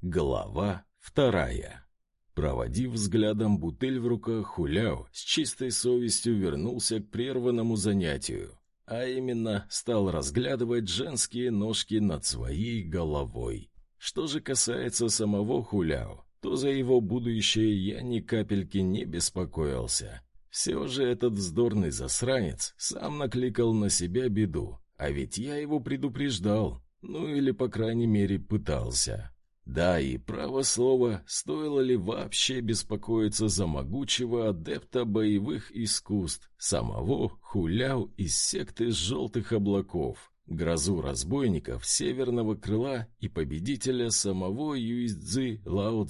Глава вторая. Проводив взглядом бутыль в руках, Хуляо с чистой совестью вернулся к прерванному занятию, а именно стал разглядывать женские ножки над своей головой. Что же касается самого Хуляо, то за его будущее я ни капельки не беспокоился. Все же этот вздорный засранец сам накликал на себя беду, а ведь я его предупреждал, ну или, по крайней мере, пытался. Да, и право слово, стоило ли вообще беспокоиться за могучего адепта боевых искусств, самого Хуляу из секты желтых облаков, грозу разбойников северного крыла и победителя самого Юйцзы Лао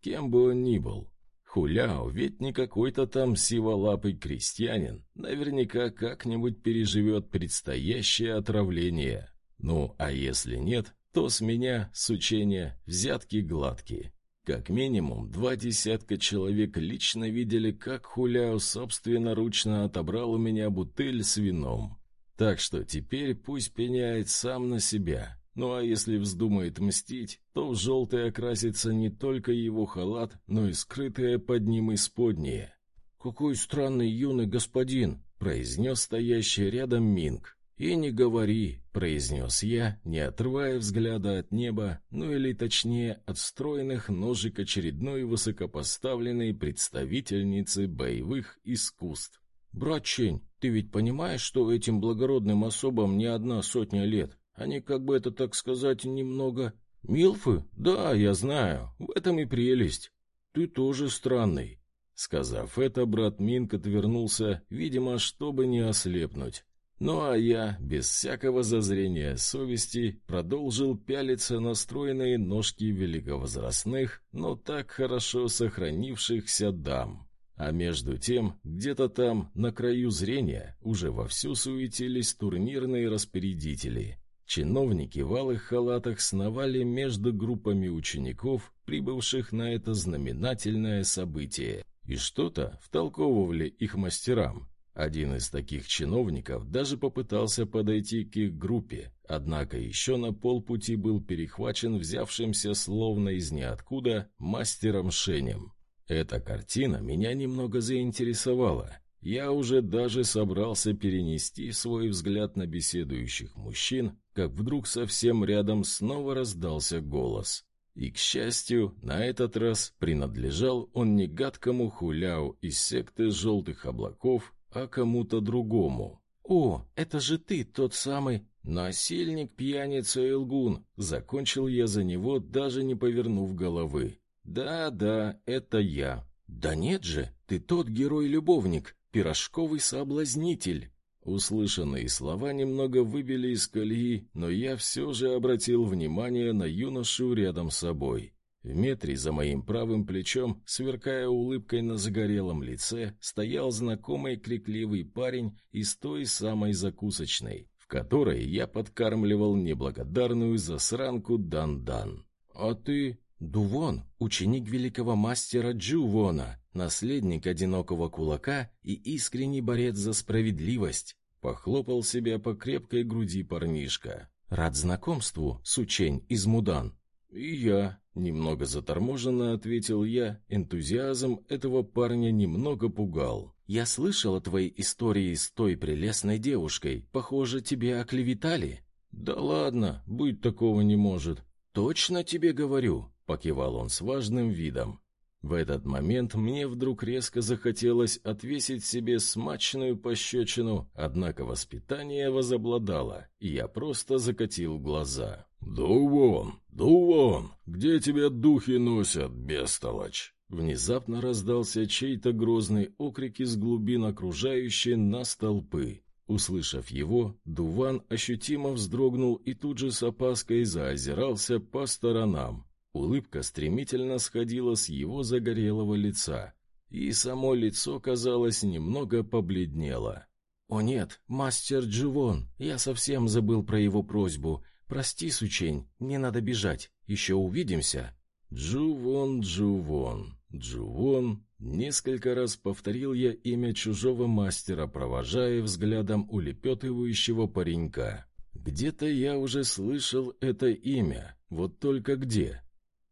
кем бы он ни был. Хуляо ведь не какой-то там сиволапый крестьянин, наверняка как-нибудь переживет предстоящее отравление. Ну, а если нет, то с меня, с учения, взятки гладкие. Как минимум, два десятка человек лично видели, как Хуляо собственноручно отобрал у меня бутыль с вином. Так что теперь пусть пеняет сам на себя. Ну а если вздумает мстить, то в желтый окрасится не только его халат, но и скрытое под ним исподнее. «Какой странный юный господин!» — произнес стоящий рядом Минг. «И не говори», — произнес я, не отрывая взгляда от неба, ну или точнее от стройных ножек очередной высокопоставленной представительницы боевых искусств. «Брат Чень, ты ведь понимаешь, что этим благородным особам не одна сотня лет? Они, как бы это так сказать, немного...» «Милфы? Да, я знаю. В этом и прелесть. Ты тоже странный». Сказав это, брат Минк отвернулся, видимо, чтобы не ослепнуть. Ну а я, без всякого зазрения совести, продолжил пялиться на стройные ножки великовозрастных, но так хорошо сохранившихся дам. А между тем, где-то там, на краю зрения, уже вовсю суетились турнирные распорядители. Чиновники в алых халатах сновали между группами учеников, прибывших на это знаменательное событие, и что-то втолковывали их мастерам, один из таких чиновников даже попытался подойти к их группе, однако еще на полпути был перехвачен взявшимся словно из ниоткуда мастером Шенем. Эта картина меня немного заинтересовала. Я уже даже собрался перенести свой взгляд на беседующих мужчин, как вдруг совсем рядом снова раздался голос. И, к счастью, на этот раз принадлежал он не гадкому хуляу из секты желтых облаков, а кому-то другому. «О, это же ты, тот самый насильник, пьяница и лгун!» Закончил я за него, даже не повернув головы. «Да-да, это я». «Да нет же, ты тот герой-любовник, пирожковый соблазнитель!» Услышанные слова немного выбили из колеи, но я все же обратил внимание на юношу рядом с собой. В метре за моим правым плечом, сверкая улыбкой на загорелом лице, стоял знакомый крикливый парень из той самой закусочной, в которой я подкармливал неблагодарную засранку Дан-Дан. «А ты...» «Дувон, ученик великого мастера Джувона, наследник одинокого кулака и искренний борец за справедливость», похлопал себя по крепкой груди парнишка. «Рад знакомству, сучень из Мудан». «И я», Немного заторможенно ответил я, энтузиазм этого парня немного пугал. «Я слышал о твоей истории с той прелестной девушкой. Похоже, тебе оклеветали». «Да ладно, быть такого не может». «Точно тебе говорю», — покивал он с важным видом. В этот момент мне вдруг резко захотелось отвесить себе смачную пощечину, однако воспитание возобладало, и я просто закатил глаза. «Дувон, Дувон, где тебя духи носят, бестолочь?» Внезапно раздался чей-то грозный окрик из глубин окружающей нас толпы. Услышав его, Дуван ощутимо вздрогнул и тут же с опаской заозирался по сторонам. Улыбка стремительно сходила с его загорелого лица, и само лицо, казалось, немного побледнело. «О нет, мастер Дживон, я совсем забыл про его просьбу. Прости, сучень, мне надо бежать, еще увидимся». «Джувон, Джувон, Джувон...» Несколько раз повторил я имя чужого мастера, провожая взглядом улепетывающего паренька. Где-то я уже слышал это имя, вот только где.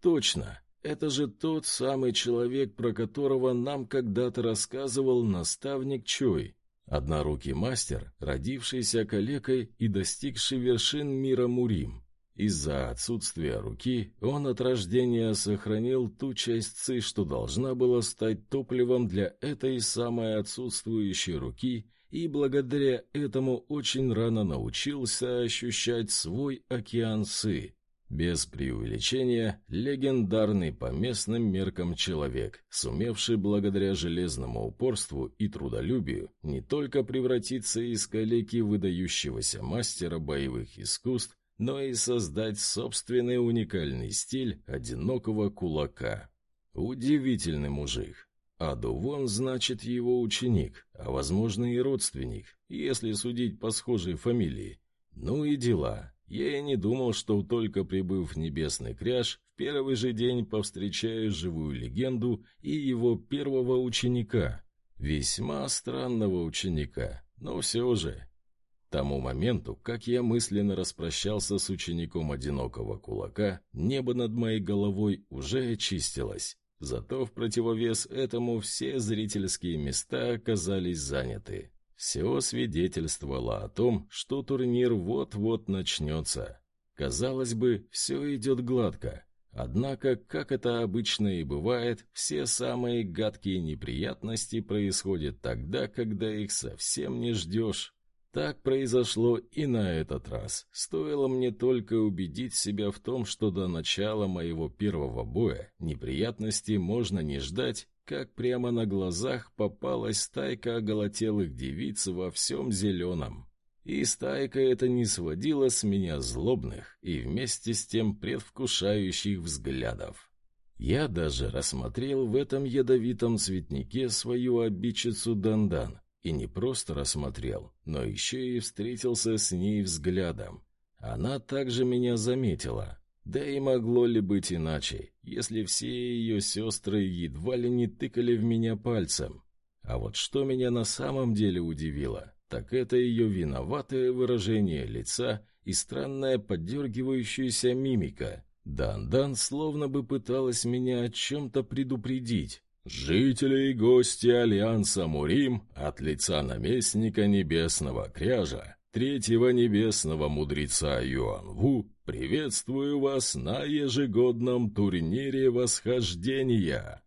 Точно, это же тот самый человек, про которого нам когда-то рассказывал наставник Чой. Однорукий мастер, родившийся калекой и достигший вершин мира Мурим. Из-за отсутствия руки он от рождения сохранил ту часть ци, что должна была стать топливом для этой самой отсутствующей руки, и благодаря этому очень рано научился ощущать свой океан ци. Без преувеличения, легендарный по местным меркам человек, сумевший благодаря железному упорству и трудолюбию не только превратиться из калеки выдающегося мастера боевых искусств, но и создать собственный уникальный стиль одинокого кулака. Удивительный мужик. А Дувон значит его ученик, а возможно и родственник, если судить по схожей фамилии. Ну и дела. Я и не думал, что только прибыв в Небесный Кряж, в первый же день повстречаю живую легенду и его первого ученика. Весьма странного ученика, но все же. тому моменту, как я мысленно распрощался с учеником одинокого кулака, небо над моей головой уже очистилось. Зато в противовес этому все зрительские места оказались заняты. Все свидетельствовало о том, что турнир вот-вот начнется. Казалось бы, все идет гладко. Однако, как это обычно и бывает, все самые гадкие неприятности происходят тогда, когда их совсем не ждешь. Так произошло и на этот раз. Стоило мне только убедить себя в том, что до начала моего первого боя неприятностей можно не ждать, как прямо на глазах попалась стайка оголотелых девиц во всем зеленом. И стайка эта не сводила с меня злобных и вместе с тем предвкушающих взглядов. Я даже рассмотрел в этом ядовитом цветнике свою обидчицу Дандан, и не просто рассмотрел, но еще и встретился с ней взглядом. Она также меня заметила, да и могло ли быть иначе, если все ее сестры едва ли не тыкали в меня пальцем? А вот что меня на самом деле удивило, так это ее виноватое выражение лица и странная поддергивающаяся мимика. Дан-Дан словно бы пыталась меня о чем-то предупредить. «Жители и гости Альянса Мурим от лица наместника Небесного Кряжа третьего небесного мудреца Юанву, приветствую вас на ежегодном турнире восхождения!»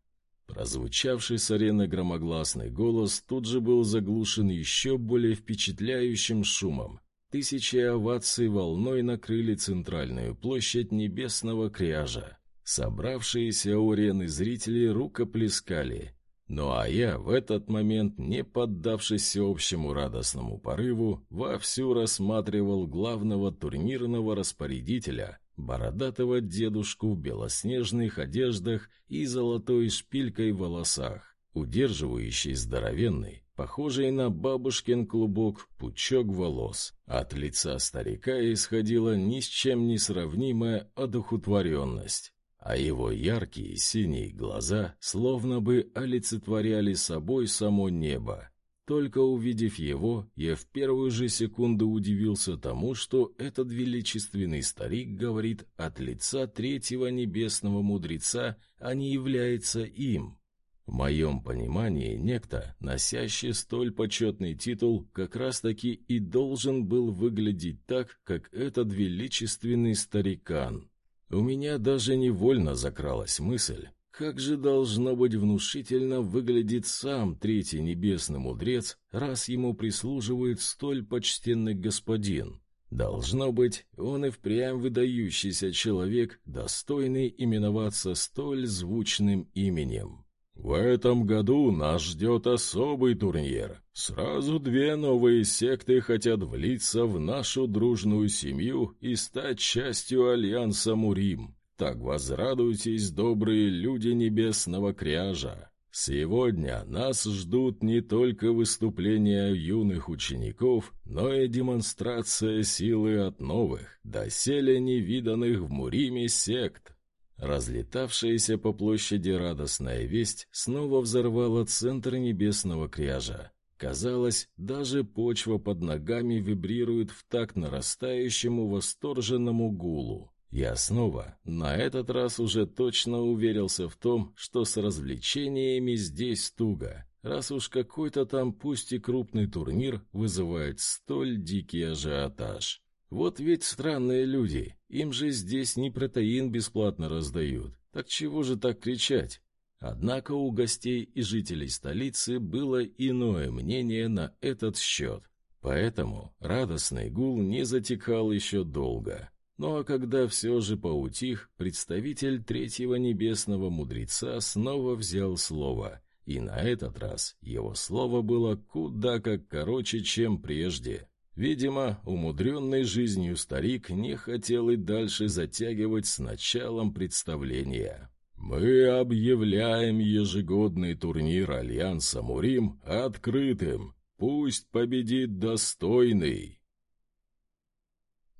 Прозвучавший с арены громогласный голос тут же был заглушен еще более впечатляющим шумом. Тысячи оваций волной накрыли центральную площадь небесного кряжа. Собравшиеся у арены зрители рукоплескали, ну а я в этот момент, не поддавшись всеобщему радостному порыву, вовсю рассматривал главного турнирного распорядителя, бородатого дедушку в белоснежных одеждах и золотой шпилькой в волосах, удерживающий здоровенный, похожий на бабушкин клубок, пучок волос. От лица старика исходила ни с чем не сравнимая одухотворенность а его яркие синие глаза словно бы олицетворяли собой само небо. Только увидев его, я в первую же секунду удивился тому, что этот величественный старик говорит от лица третьего небесного мудреца, а не является им. В моем понимании, некто, носящий столь почетный титул, как раз-таки и должен был выглядеть так, как этот величественный старикан. У меня даже невольно закралась мысль, как же должно быть внушительно выглядит сам третий небесный мудрец, раз ему прислуживает столь почтенный господин. Должно быть, он и впрямь выдающийся человек, достойный именоваться столь звучным именем. В этом году нас ждет особый турнир. Сразу две новые секты хотят влиться в нашу дружную семью и стать частью Альянса Мурим. Так возрадуйтесь, добрые люди небесного кряжа. Сегодня нас ждут не только выступления юных учеников, но и демонстрация силы от новых, доселе невиданных в Муриме сект. Разлетавшаяся по площади радостная весть снова взорвала центр небесного кряжа. Казалось, даже почва под ногами вибрирует в такт нарастающему восторженному гулу. Я снова, на этот раз уже точно уверился в том, что с развлечениями здесь туго, раз уж какой-то там пусть и крупный турнир вызывает столь дикий ажиотаж. Вот ведь странные люди, им же здесь не протеин бесплатно раздают, так чего же так кричать? Однако у гостей и жителей столицы было иное мнение на этот счет, поэтому радостный гул не затекал еще долго. Ну а когда все же поутих, представитель третьего небесного мудреца снова взял слово, и на этот раз его слово было куда как короче, чем прежде. Видимо, умудренный жизнью старик не хотел и дальше затягивать с началом представления. «Мы объявляем ежегодный турнир Альянса Мурим открытым. Пусть победит достойный!»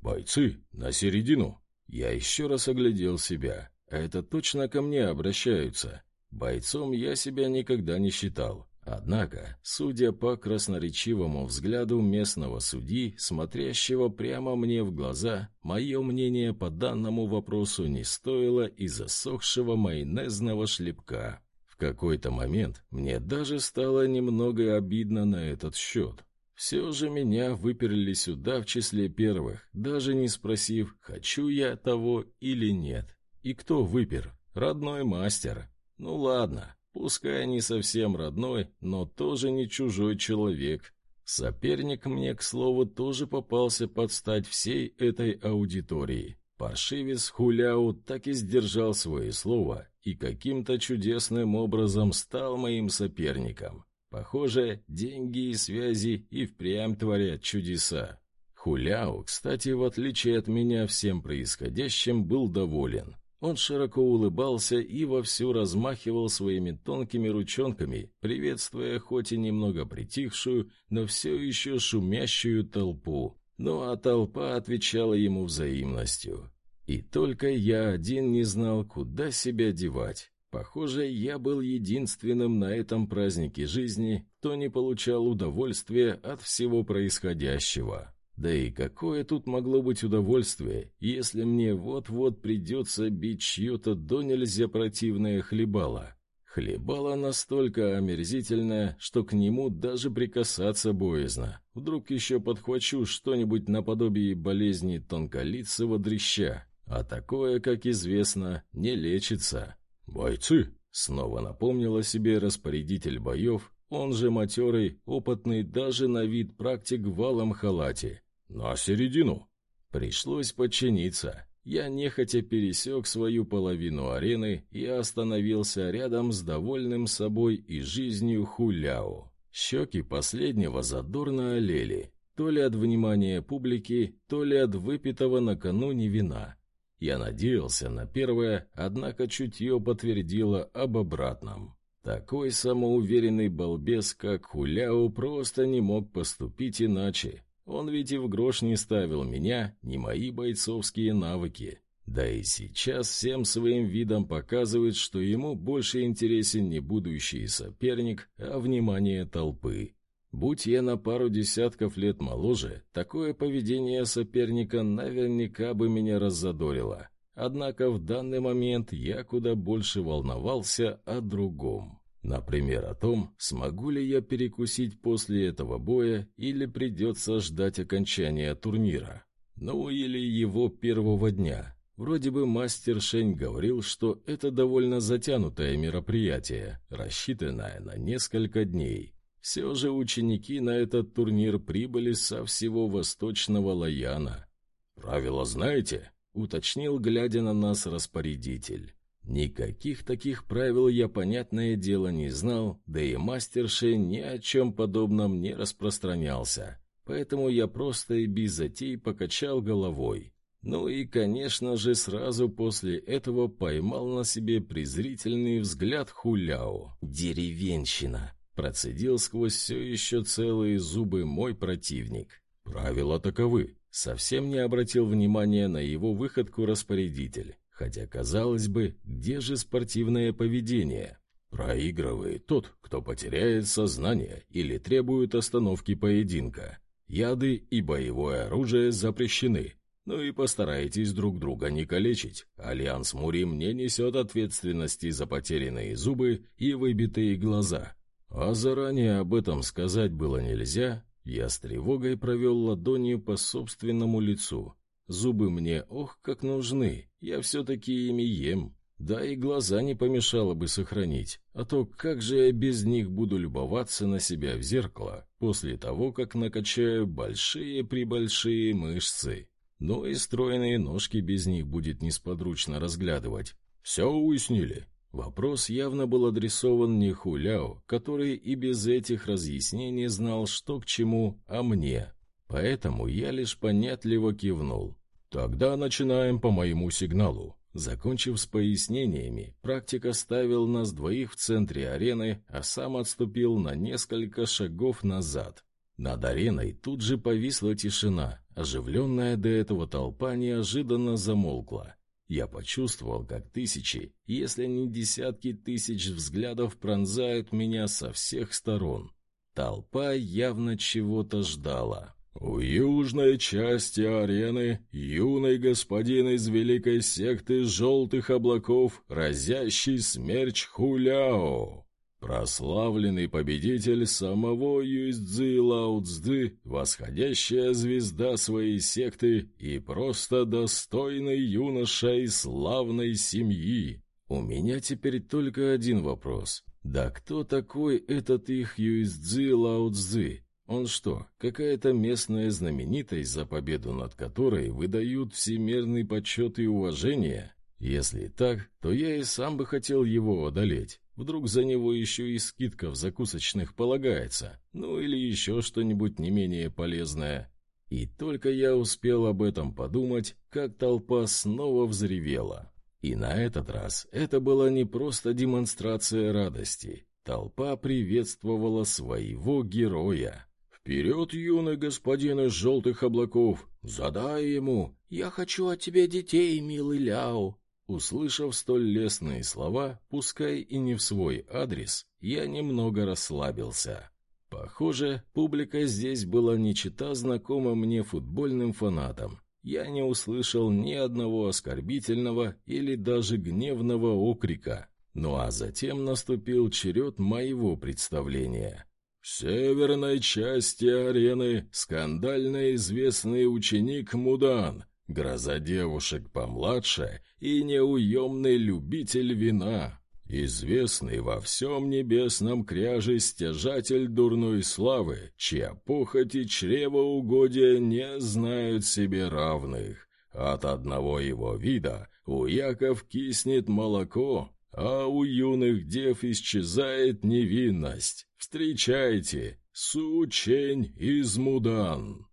«Бойцы, на середину!» Я еще раз оглядел себя. Это точно ко мне обращаются. Бойцом я себя никогда не считал. Однако, судя по красноречивому взгляду местного судьи, смотрящего прямо мне в глаза, мое мнение по данному вопросу не стоило и засохшего майонезного шлепка. В какой-то момент мне даже стало немного обидно на этот счет. Все же меня выперли сюда в числе первых, даже не спросив, хочу я того или нет. И кто выпер? Родной мастер. Ну ладно, пускай не совсем родной, но тоже не чужой человек. Соперник мне, к слову, тоже попался под стать всей этой аудитории. Паршивец Хуляу так и сдержал свое слово и каким-то чудесным образом стал моим соперником. Похоже, деньги и связи и впрямь творят чудеса. Хуляу, кстати, в отличие от меня всем происходящим, был доволен. Он широко улыбался и вовсю размахивал своими тонкими ручонками, приветствуя хоть и немного притихшую, но все еще шумящую толпу. Ну а толпа отвечала ему взаимностью. И только я один не знал, куда себя девать. Похоже, я был единственным на этом празднике жизни, кто не получал удовольствия от всего происходящего. Да и какое тут могло быть удовольствие, если мне вот-вот придется бить чье-то до нельзя противное хлебало? Хлебало настолько омерзительное, что к нему даже прикасаться боязно. Вдруг еще подхвачу что-нибудь наподобие болезни тонколицего дрища. А такое, как известно, не лечится. «Бойцы!» — снова напомнил о себе распорядитель боев, он же матерый, опытный даже на вид практик в валом халате. «На середину!» Пришлось подчиниться. Я нехотя пересек свою половину арены и остановился рядом с довольным собой и жизнью Хуляо. Щеки последнего задорно олели, то ли от внимания публики, то ли от выпитого накануне вина. Я надеялся на первое, однако чутье подтвердило об обратном. Такой самоуверенный балбес, как Хуляу, просто не мог поступить иначе. Он ведь и в грош не ставил меня, ни мои бойцовские навыки. Да и сейчас всем своим видом показывает, что ему больше интересен не будущий соперник, а внимание толпы. Будь я на пару десятков лет моложе, такое поведение соперника наверняка бы меня раззадорило. Однако в данный момент я куда больше волновался о другом. Например, о том, смогу ли я перекусить после этого боя или придется ждать окончания турнира. Ну или его первого дня. Вроде бы мастер Шень говорил, что это довольно затянутое мероприятие, рассчитанное на несколько дней. Все же ученики на этот турнир прибыли со всего восточного Лаяна. «Правила знаете?» — уточнил, глядя на нас распорядитель. Никаких таких правил я, понятное дело, не знал, да и мастерши ни о чем подобном не распространялся. Поэтому я просто и без затей покачал головой. Ну и, конечно же, сразу после этого поймал на себе презрительный взгляд Хуляо. «Деревенщина!» Процедил сквозь все еще целые зубы мой противник. Правила таковы. Совсем не обратил внимания на его выходку распорядитель. Хотя, казалось бы, где же спортивное поведение? Проигрывает тот, кто потеряет сознание или требует остановки поединка. Яды и боевое оружие запрещены. Ну и постарайтесь друг друга не калечить. Альянс Мурим не несет ответственности за потерянные зубы и выбитые глаза. А заранее об этом сказать было нельзя. Я с тревогой провел ладонью по собственному лицу. Зубы мне, ох, как нужны, я все-таки ими ем. Да и глаза не помешало бы сохранить, а то как же я без них буду любоваться на себя в зеркало после того, как накачаю большие-пребольшие мышцы. Ну и стройные ножки без них будет несподручно разглядывать. Все уяснили? Вопрос явно был адресован не Хуляо, который и без этих разъяснений знал, что к чему, а мне. Поэтому я лишь понятливо кивнул. «Тогда начинаем по моему сигналу». Закончив с пояснениями, практик оставил нас двоих в центре арены, а сам отступил на несколько шагов назад. Над ареной тут же повисла тишина, оживленная до этого толпа неожиданно замолкла. Я почувствовал, как тысячи, если не десятки тысяч взглядов пронзают меня со всех сторон. Толпа явно чего-то ждала. У южной части арены юный господин из великой секты желтых облаков, разящий смерч Хуляо. Прославленный победитель самого Юйцзы Лаоцзы, восходящая звезда своей секты и просто достойный юноша из славной семьи. У меня теперь только один вопрос. Да кто такой этот их Юйцзы Лаоцзы? Он что, какая-то местная знаменитость, за победу над которой выдают всемирный почет и уважение? Если так, то я и сам бы хотел его одолеть. Вдруг за него еще и скидка в закусочных полагается, ну или еще что-нибудь не менее полезное. И только я успел об этом подумать, как толпа снова взревела. И на этот раз это была не просто демонстрация радости. Толпа приветствовала своего героя. «Вперед, юный господин из желтых облаков! Задай ему! Я хочу от тебя детей, милый Ляо!» Услышав столь лестные слова, пускай и не в свой адрес, я немного расслабился. Похоже, публика здесь была не чета знакома мне футбольным фанатам. Я не услышал ни одного оскорбительного или даже гневного окрика. Ну а затем наступил черед моего представления. Северной части арены скандально известный ученик Мудан, гроза девушек помладше и неуемный любитель вина, известный во всем небесном кряже стяжатель дурной славы, чья похоть и чревоугодия не знают себе равных. От одного его вида у яков киснет молоко, а у юных дев исчезает невинность. Встречайте, Сучень из Мудан.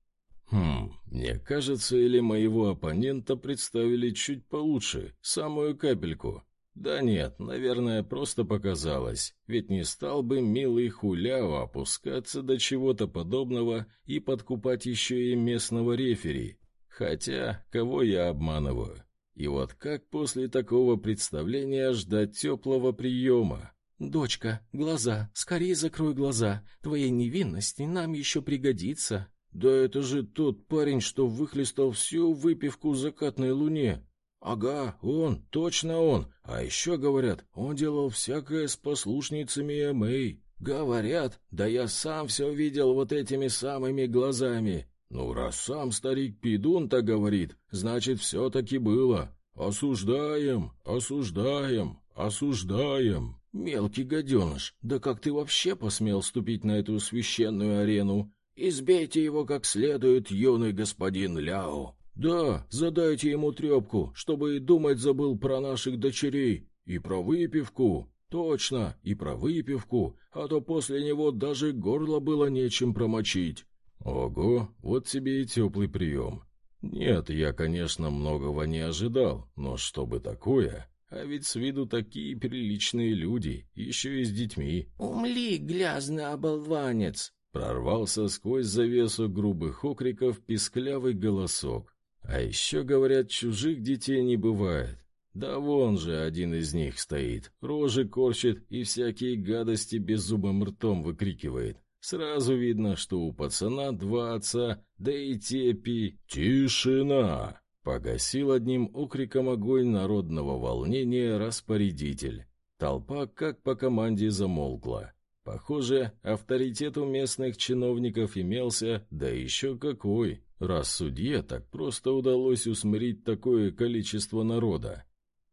Хм, мне кажется, или моего оппонента представили чуть получше, самую капельку. Да нет, наверное, просто показалось, ведь не стал бы милый хуляо опускаться до чего-то подобного и подкупать еще и местного рефери. Хотя, кого я обманываю? И вот как после такого представления ждать теплого приема? «Дочка, глаза, скорее закрой глаза, твоей невинности нам еще пригодится», «Да это же тот парень, что выхлестал всю выпивку закатной луне!» «Ага, он, точно он. А еще, говорят, он делал всякое с послушницами Мэй. Говорят, да я сам все видел вот этими самыми глазами. Ну, раз сам старик Пидун-то говорит, значит, все-таки было. Осуждаем, осуждаем, осуждаем. Мелкий гаденыш, да как ты вообще посмел ступить на эту священную арену? Избейте его как следует, юный господин Ляо. Да, задайте ему трепку, чтобы и думать забыл про наших дочерей. И про выпивку. Точно, и про выпивку, а то после него даже горло было нечем промочить. Ого, вот тебе и теплый прием. Нет, я, конечно, многого не ожидал, но чтобы такое... А ведь с виду такие приличные люди, еще и с детьми. «Умли, грязный оболванец!» Прорвался сквозь завесу грубых окриков писклявый голосок. А еще, говорят, чужих детей не бывает. Да вон же один из них стоит, рожи корчит и всякие гадости беззубым ртом выкрикивает. Сразу видно, что у пацана два отца, да и тепи. «Тишина!» Погасил одним окриком огонь народного волнения распорядитель. Толпа как по команде замолкла. Похоже, авторитет у местных чиновников имелся, да еще какой, раз судье так просто удалось усмирить такое количество народа.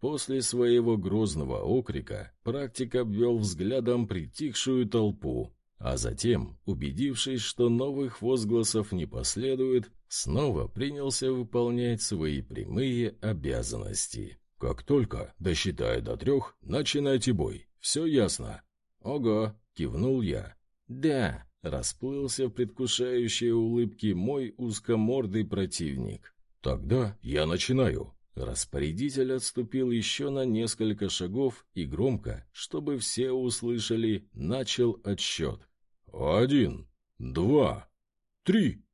После своего грозного окрика практик обвел взглядом притихшую толпу, а затем, убедившись, что новых возгласов не последует, снова принялся выполнять свои прямые обязанности. «Как только досчитаю до трех, начинайте бой. Все ясно?» «Ого!» — кивнул я. «Да!» — расплылся в предвкушающей улыбке мой узкомордый противник. «Тогда я начинаю!» Распорядитель отступил еще на несколько шагов и громко, чтобы все услышали, начал отсчет. «Один, два, три!»